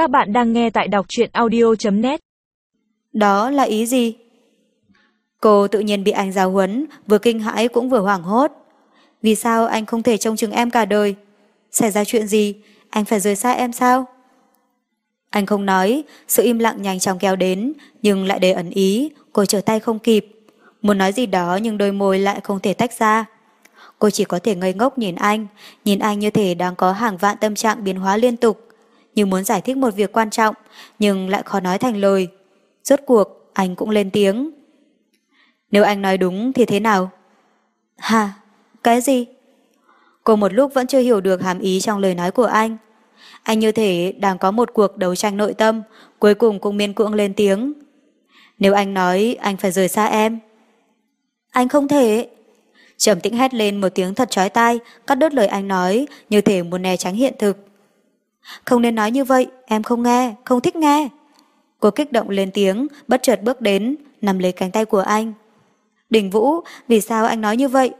Các bạn đang nghe tại đọc truyện audio.net Đó là ý gì? Cô tự nhiên bị anh giáo huấn, vừa kinh hãi cũng vừa hoảng hốt. Vì sao anh không thể trông chừng em cả đời? Xảy ra chuyện gì? Anh phải rời xa em sao? Anh không nói, sự im lặng nhanh chóng kéo đến, nhưng lại để ẩn ý, cô trở tay không kịp. Muốn nói gì đó nhưng đôi môi lại không thể tách ra. Cô chỉ có thể ngây ngốc nhìn anh, nhìn anh như thể đang có hàng vạn tâm trạng biến hóa liên tục, như muốn giải thích một việc quan trọng, nhưng lại khó nói thành lời. Rốt cuộc, anh cũng lên tiếng. Nếu anh nói đúng thì thế nào? Hà, Cái gì? Cô một lúc vẫn chưa hiểu được hàm ý trong lời nói của anh. Anh như thể đang có một cuộc đấu tranh nội tâm, cuối cùng cũng miên cưỡng lên tiếng. Nếu anh nói anh phải rời xa em. Anh không thể. Trầm tĩnh hét lên một tiếng thật chói tai, cắt đứt lời anh nói, như thể muốn né tránh hiện thực. Không nên nói như vậy, em không nghe, không thích nghe. Cô kích động lên tiếng, bất chợt bước đến, nằm lấy cánh tay của anh. Đình Vũ, vì sao anh nói như vậy?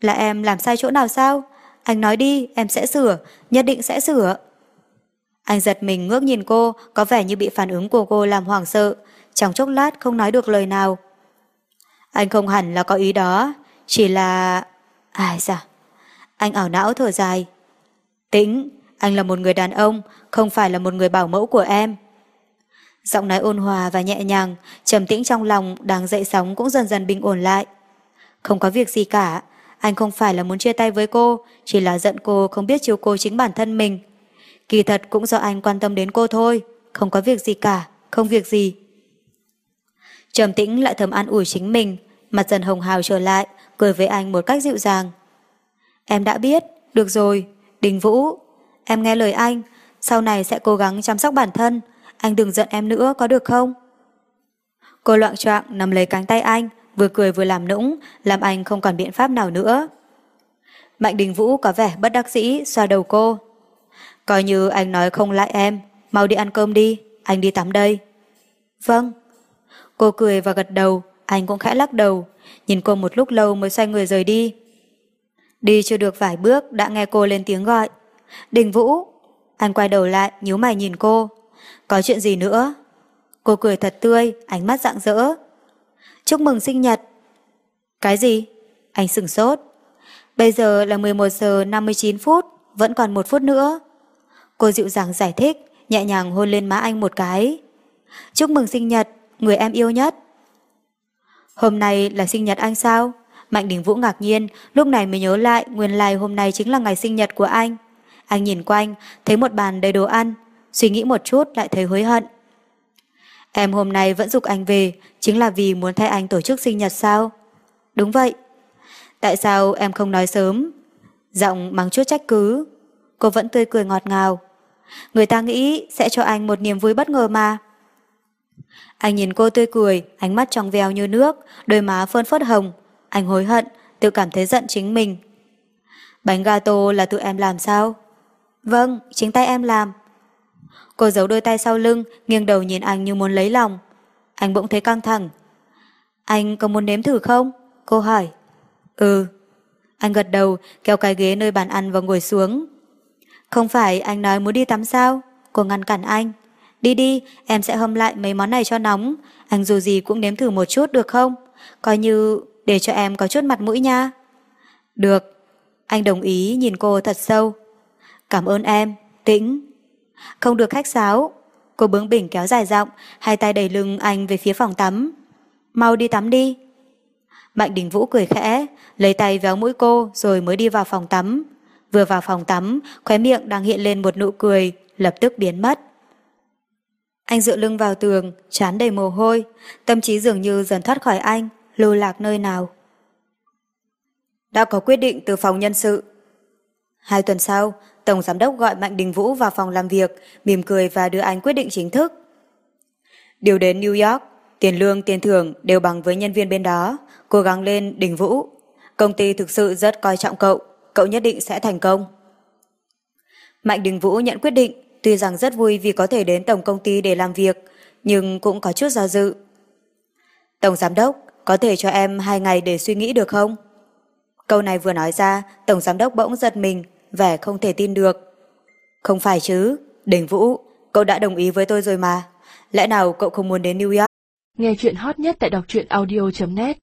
Là em làm sai chỗ nào sao? Anh nói đi, em sẽ sửa, nhất định sẽ sửa. Anh giật mình ngước nhìn cô, có vẻ như bị phản ứng của cô làm hoảng sợ, trong chốc lát không nói được lời nào. Anh không hẳn là có ý đó, chỉ là... Ai dạ? Anh ảo não thở dài. Tĩnh, anh là một người đàn ông, không phải là một người bảo mẫu của em. Giọng nói ôn hòa và nhẹ nhàng, trầm tĩnh trong lòng đang dậy sóng cũng dần dần bình ổn lại. Không có việc gì cả, anh không phải là muốn chia tay với cô, chỉ là giận cô không biết chiều cô chính bản thân mình. Kỳ thật cũng do anh quan tâm đến cô thôi, không có việc gì cả, không việc gì. Trầm tĩnh lại thầm an ủi chính mình, mặt dần hồng hào trở lại, cười với anh một cách dịu dàng. Em đã biết, được rồi, Đình Vũ, em nghe lời anh, sau này sẽ cố gắng chăm sóc bản thân, anh đừng giận em nữa có được không? Cô loạn choạng nằm lấy cánh tay anh, vừa cười vừa làm nũng, làm anh không còn biện pháp nào nữa. Mạnh Đình Vũ có vẻ bất đắc dĩ, xoa đầu cô. Coi như anh nói không lại em, mau đi ăn cơm đi, anh đi tắm đây. Vâng. Cô cười và gật đầu, anh cũng khẽ lắc đầu, nhìn cô một lúc lâu mới xoay người rời đi. Đi chưa được vài bước đã nghe cô lên tiếng gọi. Đình Vũ. Anh quay đầu lại, nhíu mày nhìn cô. Có chuyện gì nữa? Cô cười thật tươi, ánh mắt rạng rỡ. Chúc mừng sinh nhật. Cái gì? Anh sừng sốt. Bây giờ là 11 giờ 59 phút, vẫn còn một phút nữa. Cô dịu dàng giải thích, nhẹ nhàng hôn lên má anh một cái. Chúc mừng sinh nhật, người em yêu nhất. Hôm nay là sinh nhật anh sao? Mạnh Đình Vũ ngạc nhiên, lúc này mới nhớ lại nguyên lai hôm nay chính là ngày sinh nhật của anh. Anh nhìn quanh, thấy một bàn đầy đồ ăn, suy nghĩ một chút lại thấy hối hận. Em hôm nay vẫn dục anh về, chính là vì muốn thay anh tổ chức sinh nhật sao? Đúng vậy. Tại sao em không nói sớm? Giọng mang chút trách cứ. Cô vẫn tươi cười ngọt ngào. Người ta nghĩ sẽ cho anh một niềm vui bất ngờ mà. Anh nhìn cô tươi cười, ánh mắt trong veo như nước, đôi má phơn phớt hồng. Anh hối hận, tự cảm thấy giận chính mình. Bánh gato là tự em làm sao? Vâng, chính tay em làm. Cô giấu đôi tay sau lưng, nghiêng đầu nhìn anh như muốn lấy lòng. Anh bỗng thấy căng thẳng. Anh có muốn nếm thử không? Cô hỏi. Ừ. Anh gật đầu, kéo cái ghế nơi bàn ăn và ngồi xuống. Không phải anh nói muốn đi tắm sao? Cô ngăn cản anh. Đi đi, em sẽ hâm lại mấy món này cho nóng. Anh dù gì cũng nếm thử một chút được không? Coi như để cho em có chút mặt mũi nha. Được. Anh đồng ý nhìn cô thật sâu. Cảm ơn em, tĩnh. Không được khách sáo. Cô bướng bỉnh kéo dài giọng, hai tay đẩy lưng anh về phía phòng tắm. Mau đi tắm đi. Mạnh Đình Vũ cười khẽ, lấy tay véo mũi cô rồi mới đi vào phòng tắm. Vừa vào phòng tắm, khóe miệng đang hiện lên một nụ cười, lập tức biến mất. Anh dựa lưng vào tường, chán đầy mồ hôi, tâm trí dường như dần thoát khỏi anh, lưu lạc nơi nào. Đã có quyết định từ phòng nhân sự. Hai tuần sau, Tổng Giám đốc gọi Mạnh Đình Vũ vào phòng làm việc, mỉm cười và đưa anh quyết định chính thức. Điều đến New York, tiền lương, tiền thưởng đều bằng với nhân viên bên đó, cố gắng lên Đình Vũ. Công ty thực sự rất coi trọng cậu, cậu nhất định sẽ thành công. Mạnh Đình Vũ nhận quyết định, tuy rằng rất vui vì có thể đến tổng công ty để làm việc, nhưng cũng có chút do dự. Tổng Giám đốc, có thể cho em hai ngày để suy nghĩ được không? Câu này vừa nói ra, Tổng Giám đốc bỗng giật mình, vẻ không thể tin được. Không phải chứ, Đình Vũ, cậu đã đồng ý với tôi rồi mà. Lẽ nào cậu không muốn đến New York? Nghe chuyện hot nhất tại đọc truyện audio.net